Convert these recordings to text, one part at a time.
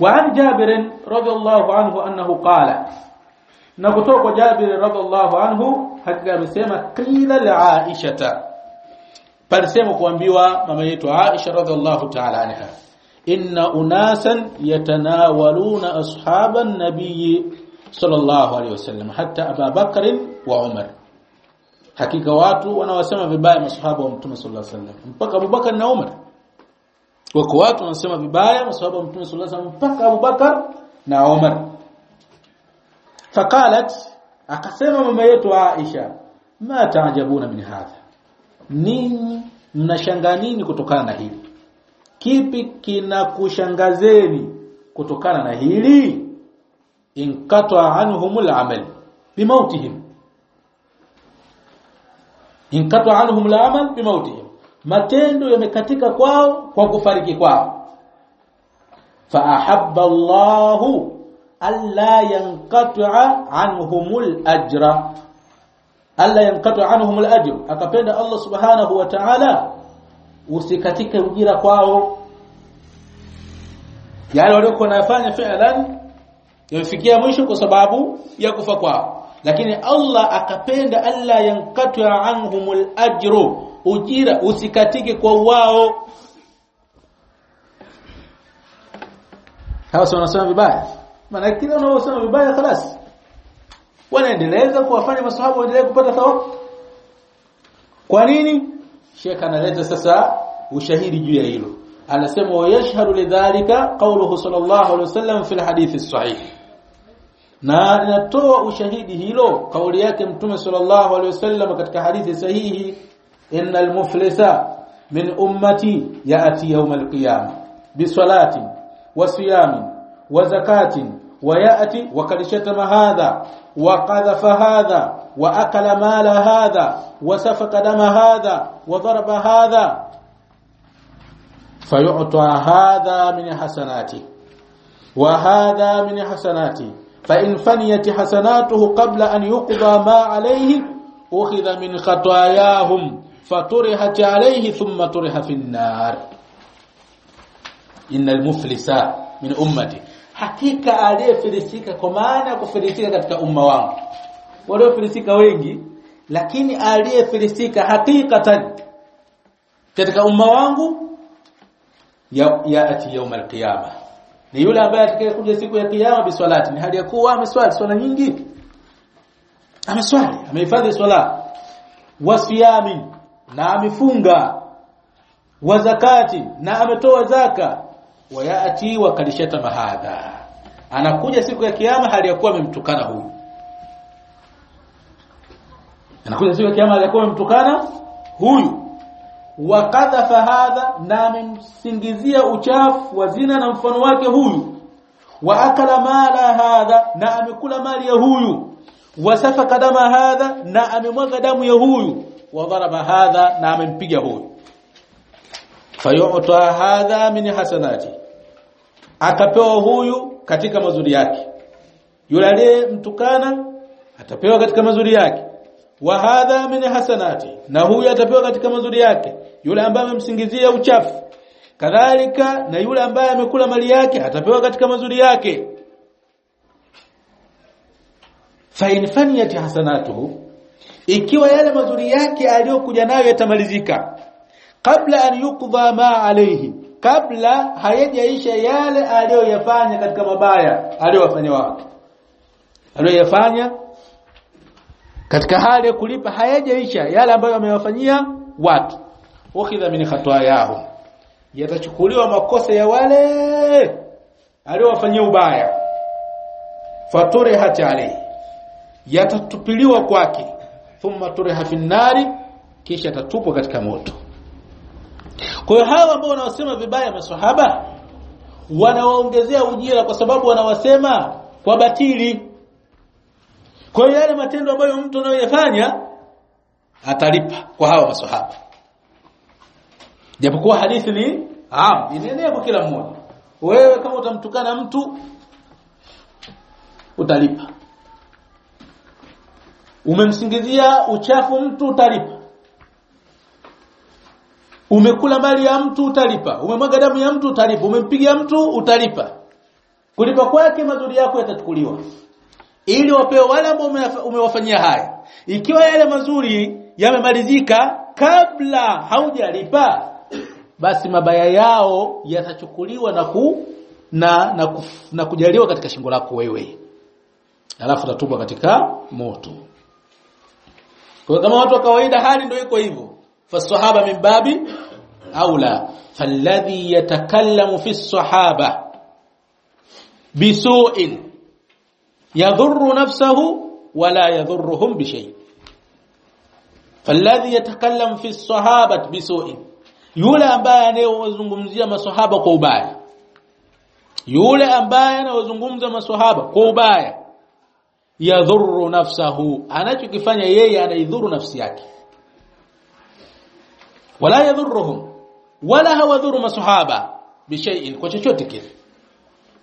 وعن جابر رضي الله عنه أنه قال نقطوك جابر رضي الله عنه حقا بسيما قيل لعائشة فالسيما قوانبيوا مما يتو عائشة رضي الله تعالى عنها إن أناسا يتناولون أصحاب النبي صلى الله عليه وسلم حتى أبا بكر وعمر حقيقة واتو وأنا واسيما في بائم أصحابهم صلى الله عليه وسلم فقا أبو بكر وعمر wako watu wanasema vibaya sababu mtume sallallahu alayhi wasallam mpaka Abu Bakar na Umar fakalat akasema mama yetu Aisha ma taajabuna min hadha? Ninyi mnashangaa nini kutokana na hili? Kipi kinakushangazeni kutokana na hili? Inkata anhumul amal bimautihim inkata anhumul amal bimautihim matendo yamekatika kwao kwa kufariki kwao fa ahabba Allahu alla yanqata anhumul ajra alla yanqata anhumul ajr akapenda Allah subhanahu wa ta'ala usikatike ujira kwao yale waliokuwa nafanya fi'lan yamefikia mwisho kwa sababu ya kufa kwao lakini Allah akapenda alla yanqata anhumul ajru ujira usikatike kwa wao hawa wanasema vibaya maana kila unaosema vibaya خلاص wanaendeleza kuwafanya masahaba waendelee kupata thawabu kwa nini Sheikh analeta sasa ushahidi juu ya hilo anasema wayashhadu lidhalika qawluhu sallallahu alaihi wasallam fi alhadith sahih na inatoa ushahidi hilo kauli yake mtume sallallahu alaihi wasallam katika hadithi sahihi Min ummati yaati yawm alqiyamah bisalati wa siyamin wa zakatin ويأتي وقد شتم هذا وقذف هذا وأكل مال هذا وسفك دم هذا وضرب هذا فيعطى هذا من حسناته وهذا من حسناته فإن فنيت حسناته قبل أن يقضى ما عليه أخذ من خطاياهم faturiha alayhi thumma turiha fi an-nar innal muflisa min ummati hakika aliyefilisika kwa maana kufilisika katika umma wangu. Waliofilisika wengi lakini aliyefilisika hakikatan katika umma wangu yaati ya yawm al-qiyamah ni yule ambaye atakayekuja siku ya kiyama biswalati ni hali ya kuwa ameswali swala nyingi. Ameswali. Amehifadhi swala. Wasiyami na amefunga wa zakati na ametoa zaka. Wayati wakalishata mahadha. Anakuja siku ya kiyama hali ya kuwa amemtukana huyu. Anakuja siku ya kiyama hali ya kuwa amemtukana huyu. Wa wakadhafa hadha na amemsingizia uchafu wa zina na mfano wake huyu. Wa akala mala hadha na amekula mali ya huyu. Wa wasafaka dama hadha na amemwaga damu ya huyu wa daraba hadha na amempiga huyu. Fayu'ta hadha min hasanati akapewa huyu katika mazuri yake. Yule aliyemtukana atapewa katika mazuri yake. Wa hadha min hasanati na huyu atapewa katika mazuri yake. Yule ambaye amemsingizia uchafu. Kadhalika na yule ambaye amekula mali yake atapewa katika mazuri yake. Fa in faniyat hasanatuhu ikiwa yale mazuri yake aliyokuja nayo yatamalizika kabla an yukdha ma alayhi kabla hayajaisha yale aliyoyafanya katika mabaya aliyowafanya watu aliyoyafanya katika hali ya kulipa hayajaisha yale ambayo amewafanyia watu. Ukhidha min yao yatachukuliwa makosa ya wale aliyowafanyia ubaya. Faturihat alayhi yatatupiliwa kwake thumma turiha fi nari kisha tatupwa katika moto. Kwa hiyo hawa ambao wanawasema vibaya maswahaba wanawaongezea ujira kwa sababu wanawasema kwa batili. Kwa hiyo yale matendo ambayo mtu anayoyafanya atalipa kwa hawa maswahaba. Japokuwa hadithi ni am inaenea kwa kila mmoja. Wewe kama utamtukana mtu utalipa umemsingizia uchafu mtu utalipa. Umekula mali ya mtu utalipa. Umemwaga damu ya mtu utalipa. Umempiga mtu utalipa. Kulipa kwake mazuri yako yatachukuliwa. Ili wapewe wale ambao umewafanyia haya. Ikiwa yale mazuri yamemalizika kabla haujalipa basi mabaya yao yatachukuliwa na ku na na, na kujaliwa katika shingo lako wewe. Alafu tatubwa katika moto kwa kama watu wa kawaida hali ndio iko hivyo fasahaba min babi aula falladhi yatakallamu fi sahaba bisu'in yadhurru nafsahu wala yadhurruhum bishay falladhi yatakallamu fi sahabati bisu'in yule ambaye anayezungumzia maswahaba kwa ubaya yule ambaye anayozungumza maswahaba kwa ubaya yadhurru nafsahu. Anachokifanya yeye anaidhuru nafsi yake. Wala yadhuruhum, wala hawadhuru masahaba bishai'in kwa chochote kile.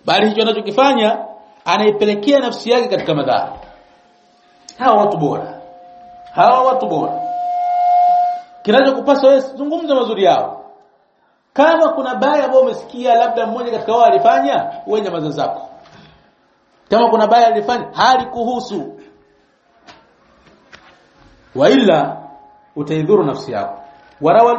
Bali hicho anachokifanya anaipelekea nafsi yake katika madhara. Hawa watu bora. Hawa watu bora. Kinachokupasa wewe zungumza mazuri yao. Kama kuna baya ambayo umesikia labda mmoja katika wao alifanya wewe nyamaza zako kama kuna baya alifanya hali kuhusu. Wa ila utaidhuru nafsi yako. Warawa